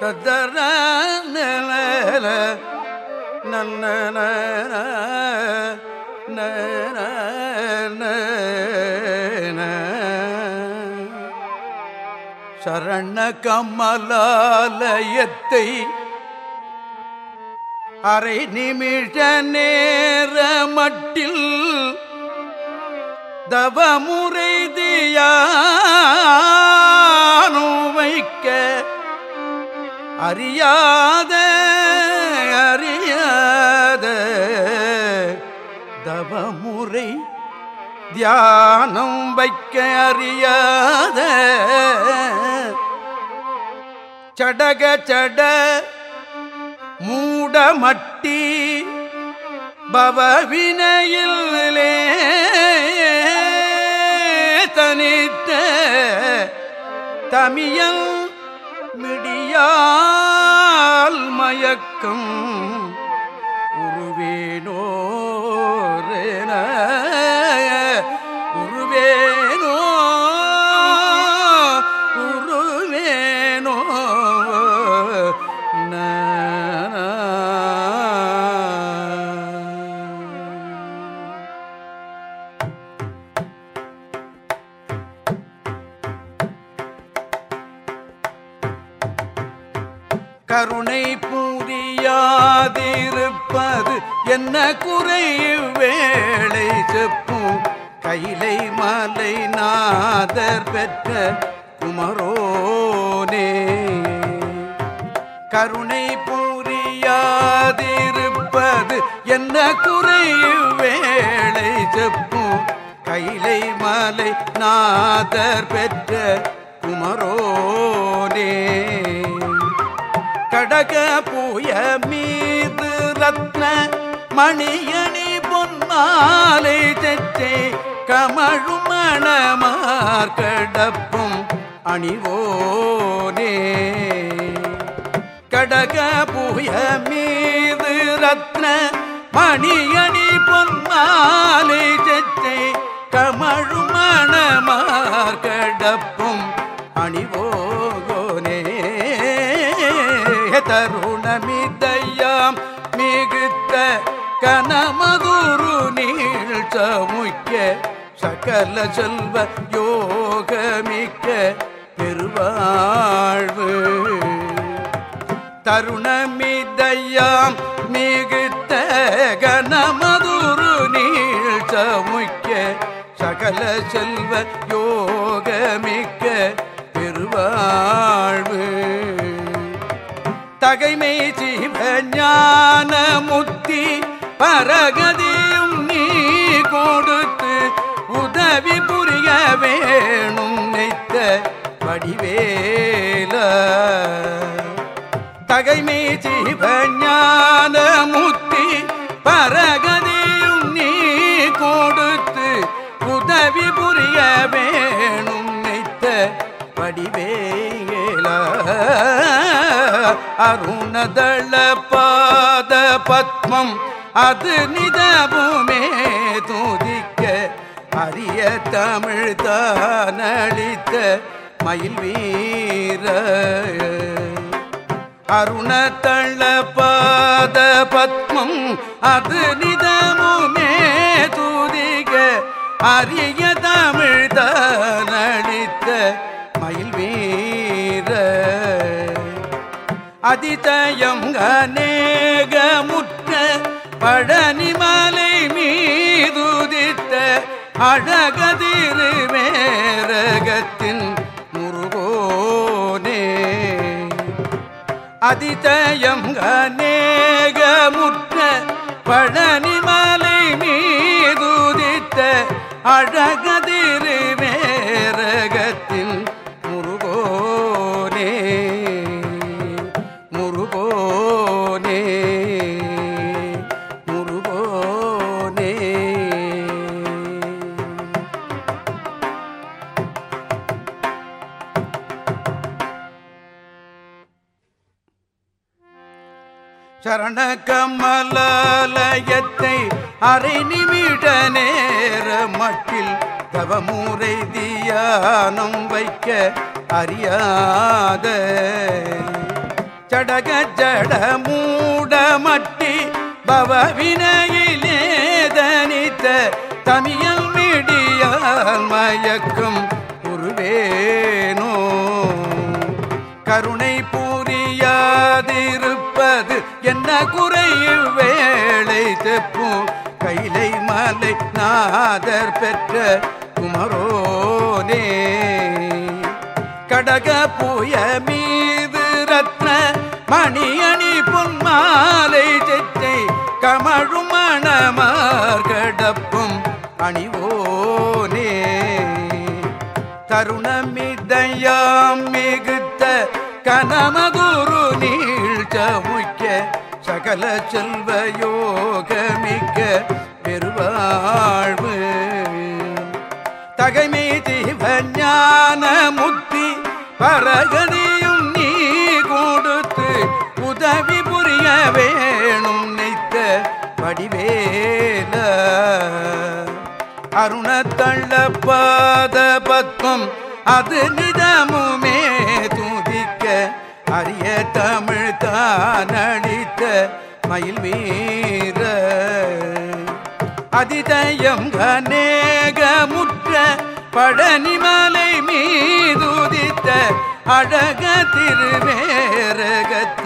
தத்தர நன்ன சரண கமலாலயத்தை அரை நிமிஷ நேர மட்டில் தவமுறை தியானும் வைக்க அறியாத அறியாத தவமுறை தியானம் வைக்க அறியாத. சடக சட மூடமட்டி பவவினையிலே தனித்த தமியல் மிடியால் மயக்கம் உருவேனோ கருணை பூரியாதிருப்பது என்ன குறை? வேளை செப்பும் கைலை மலை நாதர் பெற்ற குமரோனே. கருணை பூரியாதிருப்பது என்ன குறை? வேளை செப்பும் கைலை மலை நாதர் பெற்ற குமரோனே. கடக பூய மீது ரத்ன மணியணி பொன்னாலை செச்சே. கமழும் மணமார் கடப்பும் அணிவோனே. கடக பூய மீது ரத்ன மணியணி பொன்னாலை செச்சே. கமழும் மணமார் கடப்பும் சகல செல்வ யோகமிக்க பெருவாழ்வு. தருணமிதையாம் மிகுத்த கனமதுரு நீள் சமுக்க சகல செல்வ யோகமிக்க பெருவாழ்வு. தகைமை ஜீவ ஞான முத்தி பரகதே உதவி புரிய வேணும் நெய்த்த வடிவேல. தகைமை ஜீவ முத்தி பரகதியும் நீ கொடுத்து உதவி புரிய வேணும் நெய்த்த வடிவேல. அருணதள பாத பத்மம் அது நிதபுமே தூதி அரிய தமிழ் தானளித்த மயில் வீர அருணதள பாத பத்மம் அது நிதமுமே தூதிக. அரிய தமிழ் தானளித்த மயில் வீர அதிதயம் அநேகமுற்ற பழனிமா அழகதிரு மேரகத்தின் முருகோனே. அதிதயம் அநேகமுற்ற பழனிமலை மீதுதித்த அழகதிரு சரண கமலாலயத்தை அரை நிமிட நேர மட்டில் தவமூரை தியானம் வைக்க அறியாத சடக ஜட மூட மட்டி பவவினையிலே தனித்த தமியல் மிடியால் மயக்கும் உருவேனோ கருணை புரியாதிருப்பது என்ன குறையில் வேளை தெப்பும்? கைலை மலை நாதர் பெற்ற குமரோனே. கடக புய மீது ரத்ன மணி அணி பொன்மாலை செற்றை கமழும் மணமார்கடப்பும் அணிவோனே. தருணமிதையாம் மிகுத்த கனமது சகல செல்வ யோகமிக்க பெருவாழ்வு. தகைமை தீவஞான முத்தி பரகதியும் நீ கொடுத்து உதவி புரிய வேணும் நெய்த்த வடிவேல. அருணத்தள்ள பாத பத்மம் அது நிதமும் அரிய தமிழ் தானடித்த மயில் வீர. அதிதயம் கனேகமுற்ற பழனிமலை மீதுதித்த அழக திருவேரகத்து